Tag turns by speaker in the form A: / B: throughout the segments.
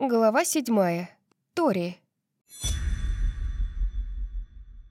A: Глава седьмая. Тори.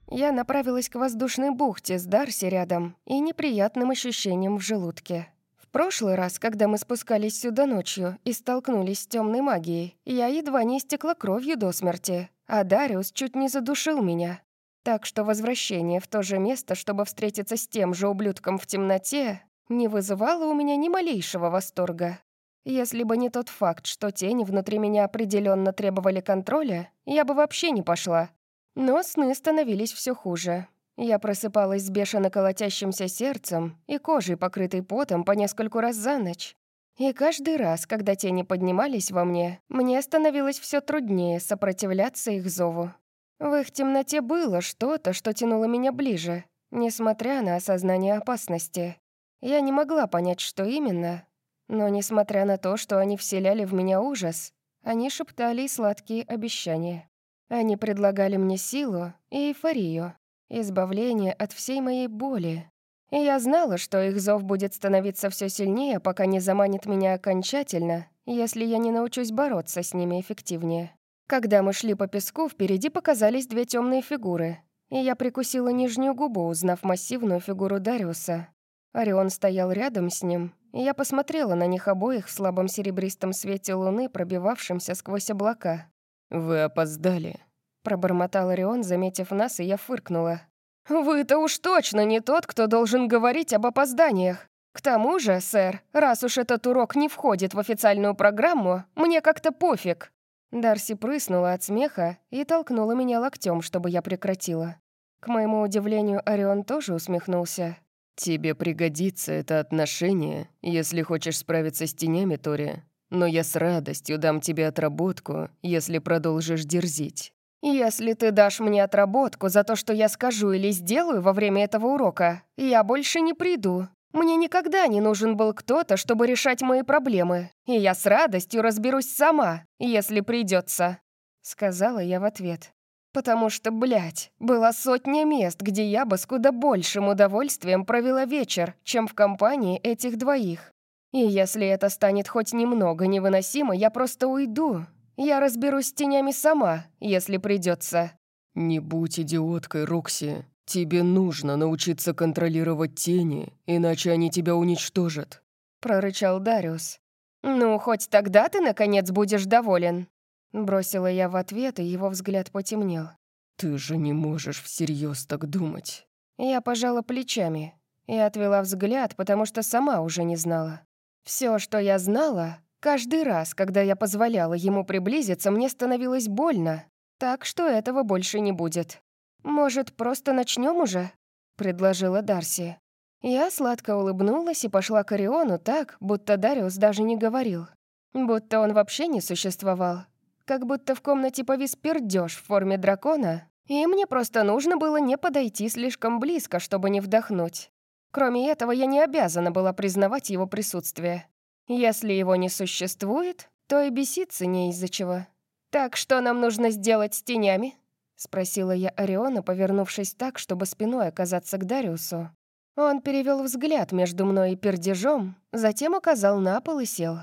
A: Я направилась к воздушной бухте с Дарси рядом и неприятным ощущением в желудке. В прошлый раз, когда мы спускались сюда ночью и столкнулись с темной магией, я едва не истекла кровью до смерти, а Дариус чуть не задушил меня. Так что возвращение в то же место, чтобы встретиться с тем же ублюдком в темноте, не вызывало у меня ни малейшего восторга. Если бы не тот факт, что тени внутри меня определенно требовали контроля, я бы вообще не пошла. Но сны становились все хуже. Я просыпалась с бешено колотящимся сердцем и кожей, покрытой потом по нескольку раз за ночь. И каждый раз, когда тени поднимались во мне, мне становилось все труднее сопротивляться их зову. В их темноте было что-то, что тянуло меня ближе, несмотря на осознание опасности. Я не могла понять, что именно, но, несмотря на то, что они вселяли в меня ужас, они шептали сладкие обещания. Они предлагали мне силу и эйфорию, избавление от всей моей боли. И я знала, что их зов будет становиться все сильнее, пока не заманит меня окончательно, если я не научусь бороться с ними эффективнее. Когда мы шли по песку, впереди показались две темные фигуры, и я прикусила нижнюю губу, узнав массивную фигуру Дариуса. Орион стоял рядом с ним, я посмотрела на них обоих в слабом серебристом свете луны, пробивавшемся сквозь облака.
B: «Вы опоздали», —
A: пробормотал Орион, заметив нас, и я фыркнула. «Вы-то уж точно не тот, кто должен говорить об опозданиях. К тому же, сэр, раз уж этот урок не входит в официальную программу, мне как-то пофиг». Дарси прыснула от смеха и толкнула меня локтем, чтобы я прекратила. К моему удивлению, Орион тоже усмехнулся.
B: «Тебе пригодится это отношение, если хочешь справиться с тенями, Тори. Но я с радостью дам тебе отработку, если продолжишь дерзить».
A: «Если ты дашь мне отработку за то, что я скажу или сделаю во время этого урока, я больше не приду. Мне никогда не нужен был кто-то, чтобы решать мои проблемы, и я с радостью разберусь сама, если придется», — сказала я в ответ. Потому что, блядь, была сотня мест, где я бы с куда большим удовольствием провела вечер, чем в компании этих двоих. И если это станет хоть немного невыносимо, я просто уйду. Я разберусь с тенями сама, если придется.
B: «Не будь идиоткой, Рокси. Тебе нужно научиться контролировать тени, иначе они тебя уничтожат», —
A: прорычал Дариус. «Ну, хоть тогда ты, наконец, будешь доволен». Бросила я в ответ, и его взгляд потемнел.
B: «Ты же не можешь всерьез так думать».
A: Я пожала плечами и отвела взгляд, потому что сама уже не знала. Все, что я знала, каждый раз, когда я позволяла ему приблизиться, мне становилось больно, так что этого больше не будет. «Может, просто начнем уже?» — предложила Дарси. Я сладко улыбнулась и пошла к Ориону так, будто Дариус даже не говорил. Будто он вообще не существовал как будто в комнате повис пердёж в форме дракона, и мне просто нужно было не подойти слишком близко, чтобы не вдохнуть. Кроме этого, я не обязана была признавать его присутствие. Если его не существует, то и беситься не из-за чего. «Так что нам нужно сделать с тенями?» — спросила я Ориона, повернувшись так, чтобы спиной оказаться к Дариусу. Он перевел взгляд между мной и пердежом, затем указал на пол и сел.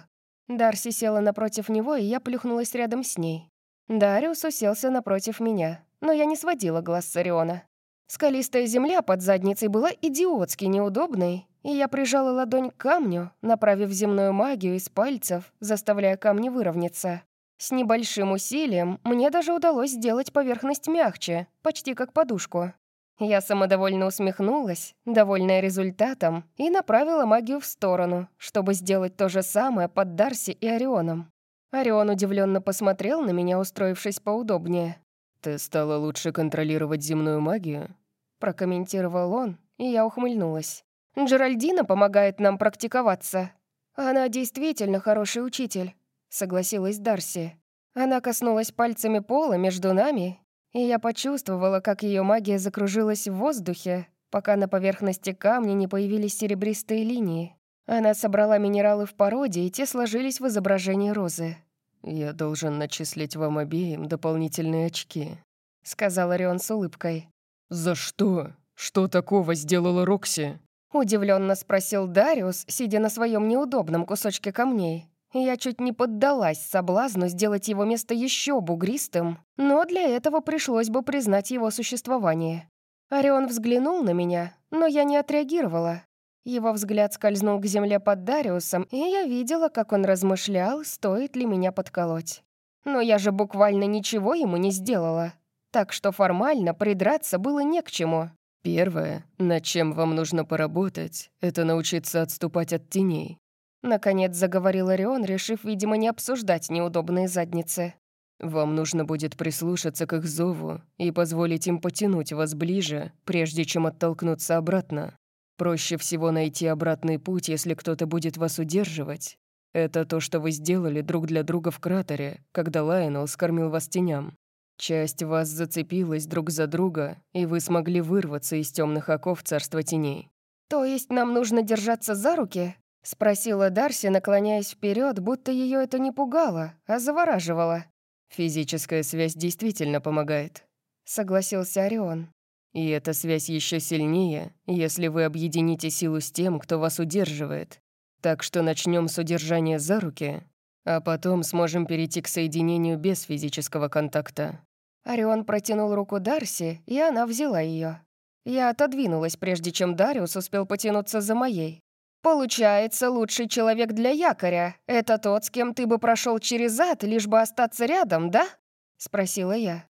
A: Дарси села напротив него, и я плюхнулась рядом с ней. Дариус уселся напротив меня, но я не сводила глаз с Ориона. Скалистая земля под задницей была идиотски неудобной, и я прижала ладонь к камню, направив земную магию из пальцев, заставляя камни выровняться. С небольшим усилием мне даже удалось сделать поверхность мягче, почти как подушку. Я самодовольно усмехнулась, довольная результатом, и направила магию в сторону, чтобы сделать то же самое под Дарси и Орионом. Орион удивленно посмотрел на меня, устроившись поудобнее.
B: «Ты стала лучше контролировать земную магию?»
A: Прокомментировал он, и я ухмыльнулась. «Джеральдина помогает нам практиковаться. Она действительно хороший учитель», — согласилась Дарси. Она коснулась пальцами пола между нами и я почувствовала, как ее магия закружилась в воздухе, пока на поверхности камня не появились серебристые линии. Она собрала минералы в породе, и те сложились в изображении розы.
B: «Я должен начислить вам обеим дополнительные очки», —
A: сказал Орион с улыбкой.
B: «За что? Что такого сделала Рокси?»
A: Удивленно спросил Дариус, сидя на своем неудобном кусочке камней. Я чуть не поддалась соблазну сделать его место еще бугристым, но для этого пришлось бы признать его существование. Орион взглянул на меня, но я не отреагировала. Его взгляд скользнул к земле под Дариусом, и я видела, как он размышлял, стоит ли меня подколоть. Но я же буквально ничего ему не сделала, так что формально придраться было не к чему.
B: Первое, над чем вам нужно поработать, это научиться отступать от теней.
A: Наконец заговорил Орион, решив, видимо, не обсуждать неудобные задницы.
B: Вам нужно будет прислушаться к их зову и позволить им потянуть вас ближе, прежде чем оттолкнуться обратно. Проще всего найти обратный путь, если кто-то будет вас удерживать. Это то, что вы сделали друг для друга в кратере, когда Лайонел скормил вас теням. Часть вас зацепилась друг за друга, и вы смогли вырваться из темных оков царства теней.
A: «То есть нам нужно держаться за руки?» — спросила Дарси, наклоняясь вперед, будто ее это не пугало, а завораживало.
B: «Физическая связь действительно помогает», — согласился Орион. И эта связь еще сильнее, если вы объедините силу с тем, кто вас удерживает. Так что начнем с удержания за руки, а потом сможем перейти к соединению без физического контакта».
A: Орион протянул руку Дарси, и она взяла ее. Я отодвинулась, прежде чем Дариус успел потянуться за моей. «Получается, лучший человек для якоря — это тот, с кем ты бы прошел через ад, лишь бы остаться рядом, да?» — спросила я.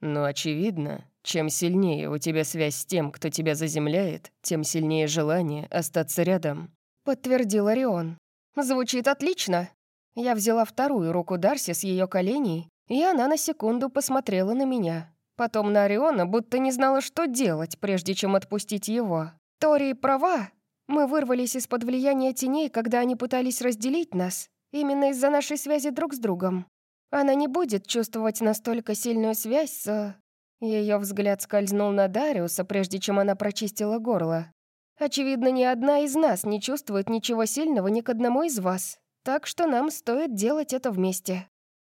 B: «Ну, очевидно. Чем сильнее у тебя связь с тем, кто тебя заземляет, тем сильнее желание остаться рядом», —
A: подтвердил Орион. «Звучит отлично». Я взяла вторую руку Дарси с ее коленей, и она на секунду посмотрела на меня. Потом на Ориона, будто не знала, что делать, прежде чем отпустить его. Тори права. Мы вырвались из-под влияния теней, когда они пытались разделить нас, именно из-за нашей связи друг с другом. Она не будет чувствовать настолько сильную связь с... Ее взгляд скользнул на Дариуса, прежде чем она прочистила горло. «Очевидно, ни одна из нас не чувствует ничего сильного ни к одному из вас, так что нам стоит делать это вместе».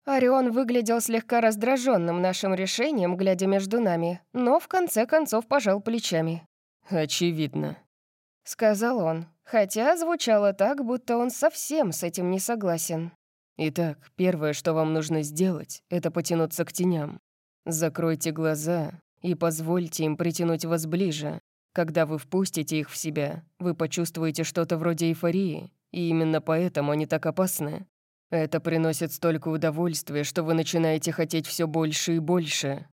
A: Орион выглядел слегка раздраженным нашим решением, глядя между нами, но в конце концов пожал плечами.
B: «Очевидно», —
A: сказал он, хотя звучало так, будто он совсем с этим не согласен.
B: «Итак, первое, что вам нужно сделать, это потянуться к теням. Закройте глаза и позвольте им притянуть вас ближе. Когда вы впустите их в себя, вы почувствуете что-то вроде эйфории, и именно поэтому они так опасны. Это приносит столько удовольствия, что вы начинаете хотеть все больше и больше.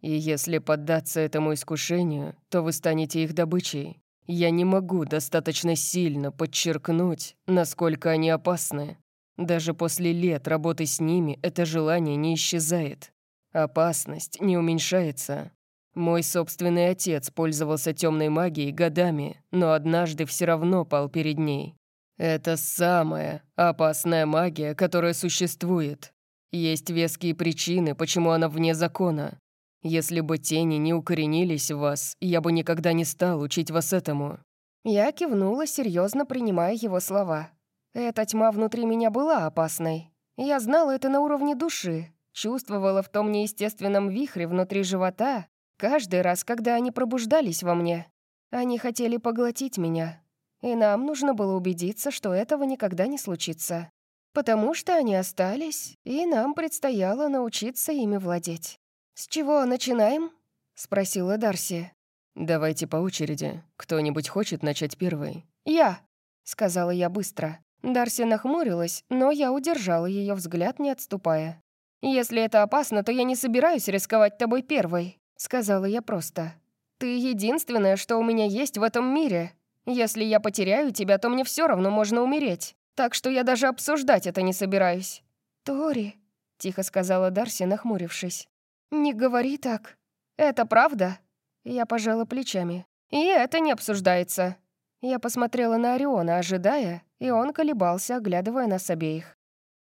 B: И если поддаться этому искушению, то вы станете их добычей. Я не могу достаточно сильно подчеркнуть, насколько они опасны. Даже после лет работы с ними это желание не исчезает. Опасность не уменьшается. Мой собственный отец пользовался темной магией годами, но однажды все равно пал перед ней. Это самая опасная магия, которая существует. Есть веские причины, почему она вне закона. Если бы тени не укоренились в вас, я бы никогда не стал учить вас этому».
A: Я кивнула, серьезно принимая его слова. Эта тьма внутри меня была опасной. Я знала это на уровне души, чувствовала в том неестественном вихре внутри живота каждый раз, когда они пробуждались во мне. Они хотели поглотить меня. И нам нужно было убедиться, что этого никогда не случится. Потому что они остались, и нам предстояло научиться ими владеть. «С чего начинаем?» — спросила Дарси.
B: «Давайте по очереди. Кто-нибудь хочет начать первой?»
A: «Я», — сказала я быстро. Дарси нахмурилась, но я удержала ее взгляд, не отступая. «Если это опасно, то я не собираюсь рисковать тобой первой», — сказала я просто. «Ты единственное, что у меня есть в этом мире. Если я потеряю тебя, то мне все равно можно умереть. Так что я даже обсуждать это не собираюсь». «Тори», — тихо сказала Дарси, нахмурившись. «Не говори так. Это правда?» Я пожала плечами. «И это не обсуждается». Я посмотрела на Ориона, ожидая, и он колебался, оглядывая нас обеих.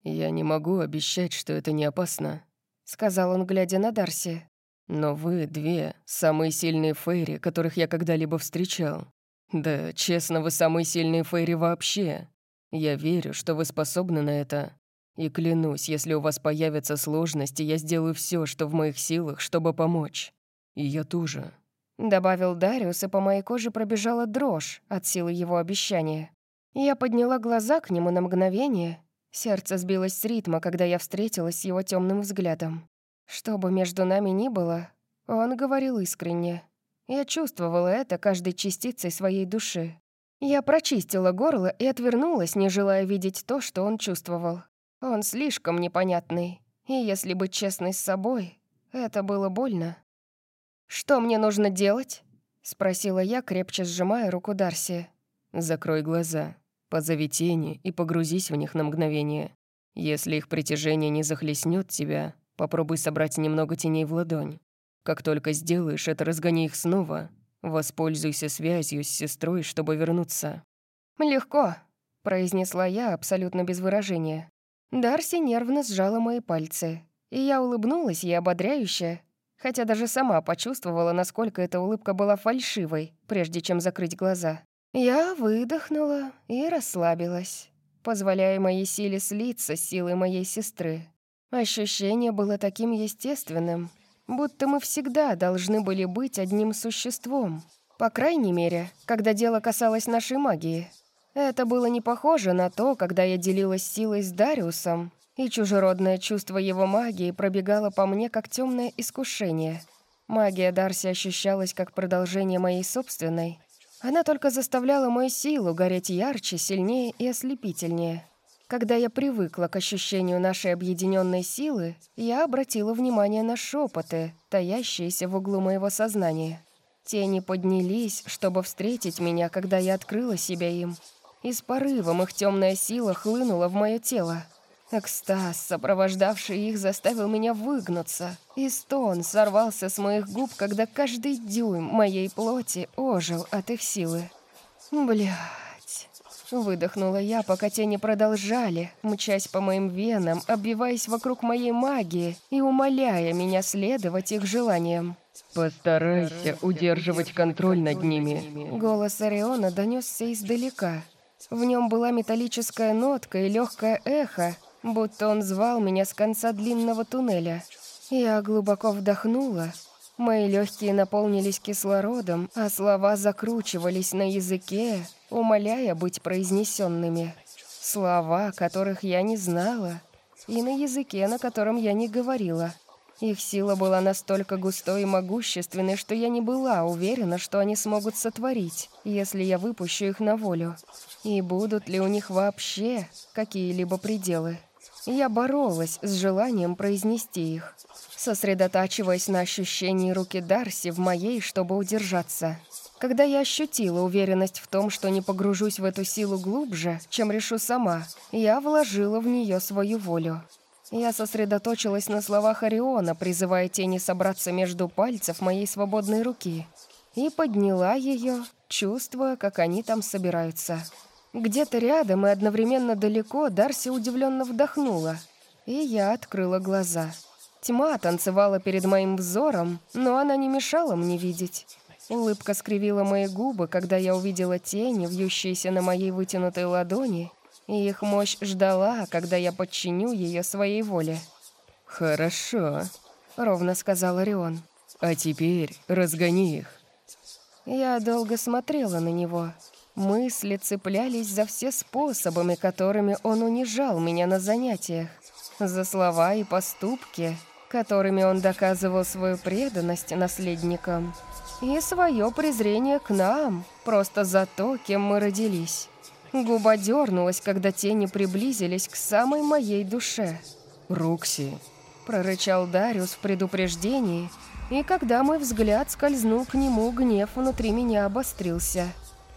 B: «Я не могу обещать, что это не опасно», — сказал он, глядя на Дарси. «Но вы две самые сильные фейри, которых я когда-либо встречал. Да, честно, вы самые сильные фейри вообще. Я верю, что вы способны на это. И клянусь, если у вас появятся сложности, я сделаю все, что в моих силах, чтобы помочь. И я тоже».
A: Добавил Дариус, и по моей коже пробежала дрожь от силы его обещания. Я подняла глаза к нему на мгновение Сердце сбилось с ритма, когда я встретилась с его темным взглядом. Что бы между нами ни было, он говорил искренне. Я чувствовала это каждой частицей своей души. Я прочистила горло и отвернулась, не желая видеть то, что он чувствовал. Он слишком непонятный, и если быть честной с собой, это было больно. «Что мне нужно делать?» — спросила я, крепче сжимая руку Дарси.
B: «Закрой глаза, позови тени и погрузись в них на мгновение. Если их притяжение не захлестнет тебя, попробуй собрать немного теней в ладонь. Как только сделаешь это, разгони их снова Воспользуйся связью с сестрой, чтобы вернуться».
A: «Легко», — произнесла я абсолютно без выражения. Дарси нервно сжала мои пальцы, и я улыбнулась ей ободряюще, хотя даже сама почувствовала, насколько эта улыбка была фальшивой, прежде чем закрыть глаза. Я выдохнула и расслабилась, позволяя моей силе слиться с силой моей сестры. Ощущение было таким естественным, будто мы всегда должны были быть одним существом. По крайней мере, когда дело касалось нашей магии. Это было не похоже на то, когда я делилась силой с Дариусом, и чужеродное чувство его магии пробегало по мне как темное искушение. Магия Дарси ощущалась как продолжение моей собственной. Она только заставляла мою силу гореть ярче, сильнее и ослепительнее. Когда я привыкла к ощущению нашей объединенной силы, я обратила внимание на шепоты, таящиеся в углу моего сознания. Тени поднялись, чтобы встретить меня, когда я открыла себя им. И с порывом их темная сила хлынула в мое тело. Экстаз, сопровождавший их, заставил меня выгнуться, и стон сорвался с моих губ, когда каждый дюйм моей плоти ожил от их силы. Бля. Выдохнула я, пока тени продолжали, мчась по моим венам, обвиваясь вокруг моей магии и умоляя меня следовать их желаниям.
B: «Постарайся удерживать контроль над ними».
A: Голос Ориона донесся издалека. В нем была металлическая нотка и легкое эхо, будто он звал меня с конца длинного туннеля. Я глубоко вдохнула. Мои легкие наполнились кислородом, а слова закручивались на языке, умоляя быть произнесенными. Слова, которых я не знала, и на языке, на котором я не говорила. Их сила была настолько густой и могущественной, что я не была уверена, что они смогут сотворить, если я выпущу их на волю. И будут ли у них вообще какие-либо пределы. Я боролась с желанием произнести их, сосредотачиваясь на ощущении руки Дарси в моей, чтобы удержаться. Когда я ощутила уверенность в том, что не погружусь в эту силу глубже, чем решу сама, я вложила в нее свою волю. Я сосредоточилась на словах Ориона, призывая тени собраться между пальцев моей свободной руки, и подняла ее, чувствуя, как они там собираются. Где-то рядом и одновременно далеко Дарси удивленно вдохнула, и я открыла глаза. Тьма танцевала перед моим взором, но она не мешала мне видеть. Улыбка скривила мои губы, когда я увидела тени, вьющиеся на моей вытянутой ладони, и их мощь ждала, когда я подчиню ее своей воле.
B: «Хорошо», —
A: ровно сказал Орион.
B: «А теперь разгони их».
A: Я долго смотрела на него. Мысли цеплялись за все способами, которыми он унижал меня на занятиях. За слова и поступки, которыми он доказывал свою преданность наследникам и свое презрение к нам, просто за то, кем мы родились. Губа дернулась, когда тени приблизились к самой моей душе.
B: «Рокси», —
A: прорычал Дариус в предупреждении, и когда мой взгляд скользнул к нему, гнев внутри меня обострился.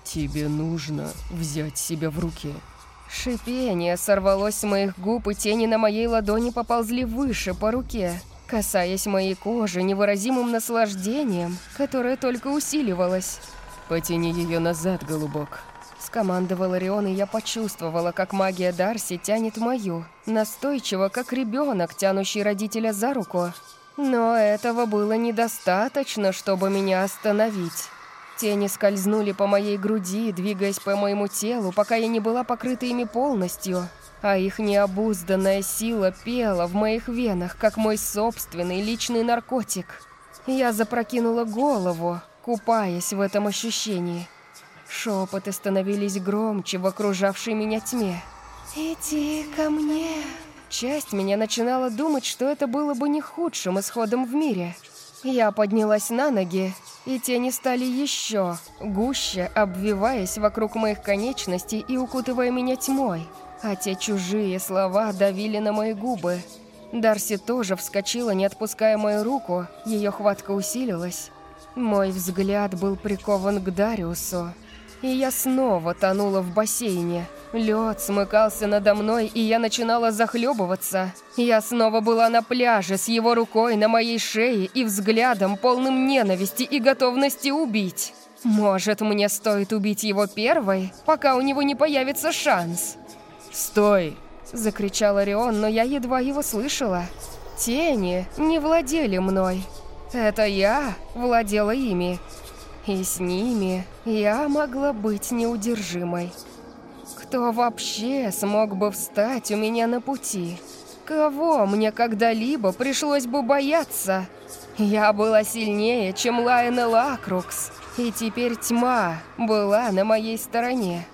B: «Тебе нужно взять себя в руки».
A: Шипение сорвалось с моих губ, и тени на моей ладони поползли выше по руке касаясь моей кожи невыразимым наслаждением, которое только усиливалось.
B: «Потяни ее назад, голубок», —
A: скомандовал Орион, и я почувствовала, как магия Дарси тянет мою, настойчиво, как ребенок, тянущий родителя за руку. Но этого было недостаточно, чтобы меня остановить. Тени скользнули по моей груди, двигаясь по моему телу, пока я не была покрыта ими полностью — а их необузданная сила пела в моих венах, как мой собственный личный наркотик. Я запрокинула голову, купаясь в этом ощущении. Шепоты становились громче в окружавшей меня тьме. «Иди ко мне». Часть меня начинала думать, что это было бы не худшим исходом в мире. Я поднялась на ноги, и тени стали еще гуще, обвиваясь вокруг моих конечностей и укутывая меня тьмой. А те чужие слова давили на мои губы. Дарси тоже вскочила, не отпуская мою руку, ее хватка усилилась. Мой взгляд был прикован к Дариусу, и я снова тонула в бассейне. Лед смыкался надо мной, и я начинала захлебываться. Я снова была на пляже с его рукой на моей шее и взглядом, полным ненависти и готовности убить. Может, мне стоит убить его первой, пока у него не появится шанс?
B: «Стой!»
A: – закричал Орион, но я едва его слышала. Тени не владели мной. Это я владела ими. И с ними я могла быть неудержимой. Кто вообще смог бы встать у меня на пути? Кого мне когда-либо пришлось бы бояться? Я была сильнее, чем Лайон Лакрукс, и теперь тьма была на моей стороне.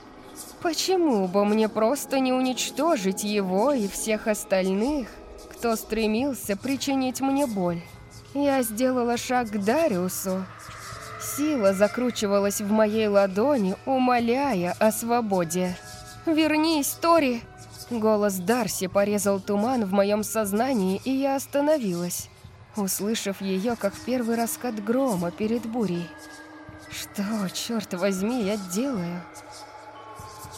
A: Почему бы мне просто не уничтожить его и всех остальных, кто стремился причинить мне боль? Я сделала шаг к Дариусу. Сила закручивалась в моей ладони, умоляя о свободе. «Вернись, Тори!» Голос Дарси порезал туман в моем сознании, и я остановилась, услышав ее, как первый раскат грома перед бурей. «Что, черт возьми, я делаю?»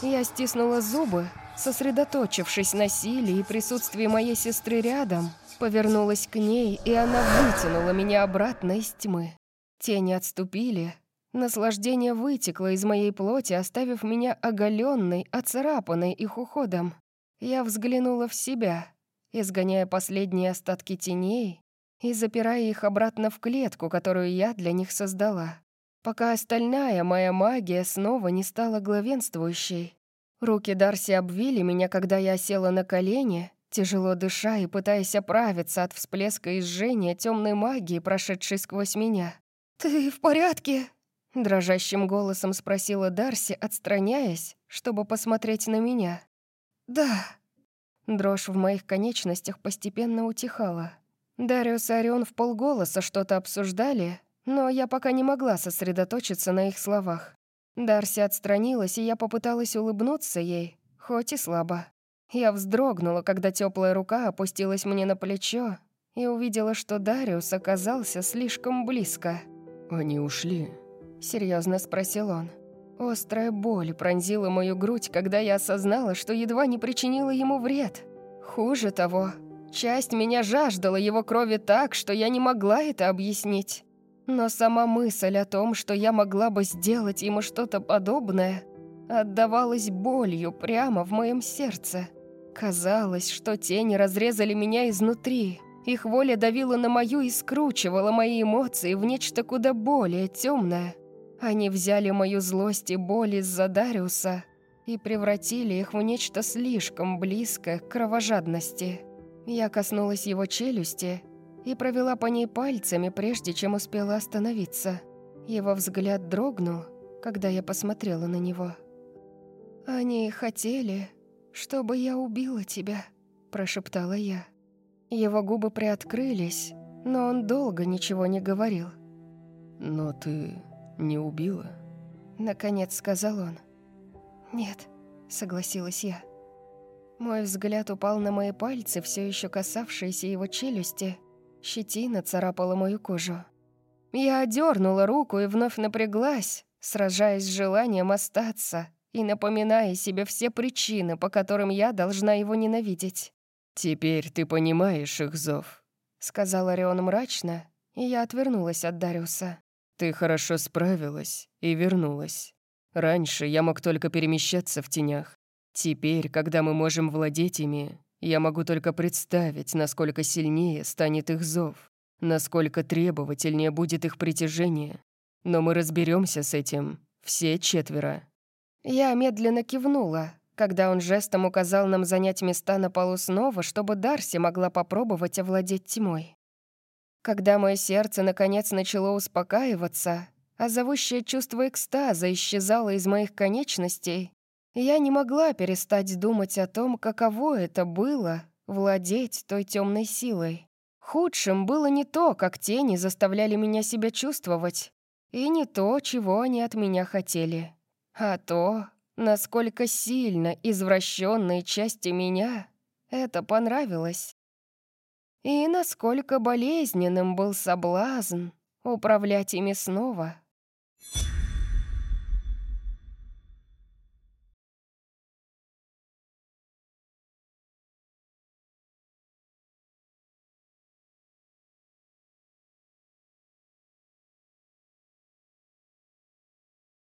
A: Я стиснула зубы, сосредоточившись на силе и присутствии моей сестры рядом, повернулась к ней, и она вытянула меня обратно из тьмы. Тени отступили, Наслаждение вытекло из моей плоти, оставив меня оголенной, оцарапанной их уходом. Я взглянула в себя, изгоняя последние остатки теней и запирая их обратно в клетку, которую я для них создала, пока остальная моя магия снова не стала главенствующей. Руки Дарси обвили меня, когда я села на колени, тяжело дыша и пытаясь оправиться от всплеска и темной магии, прошедшей сквозь меня. «Ты в порядке?» Дрожащим голосом спросила Дарси, отстраняясь, чтобы посмотреть на меня. «Да». Дрожь в моих конечностях постепенно утихала. Дариус и Орион полголоса что-то обсуждали, но я пока не могла сосредоточиться на их словах. Дарси отстранилась, и я попыталась улыбнуться ей, хоть и слабо. Я вздрогнула, когда теплая рука опустилась мне на плечо и увидела, что Дариус оказался слишком близко.
B: «Они ушли»,
A: Серьезно спросил он. Острая боль пронзила мою грудь, когда я осознала, что едва не причинила ему вред. Хуже того, часть меня жаждала его крови так, что я не могла это объяснить. Но сама мысль о том, что я могла бы сделать ему что-то подобное, отдавалась болью прямо в моем сердце. Казалось, что тени разрезали меня изнутри. Их воля давила на мою и скручивала мои эмоции в нечто куда более темное. Они взяли мою злость и боль из-за Дариуса и превратили их в нечто слишком близкое к кровожадности. Я коснулась его челюсти и провела по ней пальцами, прежде чем успела остановиться. Его взгляд дрогнул, когда я посмотрела на него. «Они хотели, чтобы я убила тебя», – прошептала я. Его губы приоткрылись, но он долго ничего не говорил.
B: «Но ты не убила?»
A: Наконец сказал он. «Нет», — согласилась я. Мой взгляд упал на мои пальцы, все еще касавшиеся его челюсти. Щетина царапала мою кожу. Я одернула руку и вновь напряглась, сражаясь с желанием остаться и напоминая себе все причины, по которым я должна его ненавидеть.
B: «Теперь ты понимаешь их зов», —
A: сказал Орион мрачно, и я отвернулась от Дариуса.
B: Ты хорошо справилась и вернулась. Раньше я мог только перемещаться в тенях. Теперь, когда мы можем владеть ими, я могу только представить, насколько сильнее станет их зов, насколько требовательнее будет их притяжение. Но мы разберемся с этим, все четверо.
A: Я медленно кивнула, когда он жестом указал нам занять места на полу снова, чтобы Дарси могла попробовать овладеть тьмой. Когда мое сердце наконец начало успокаиваться, а зовущее чувство экстаза исчезало из моих конечностей, Я не могла перестать думать о том, каково это было — владеть той темной силой. Худшим было не то, как тени заставляли меня себя чувствовать, и не то, чего они от меня хотели, а то, насколько сильно извращенные части меня это понравилось. И насколько болезненным был соблазн управлять ими снова.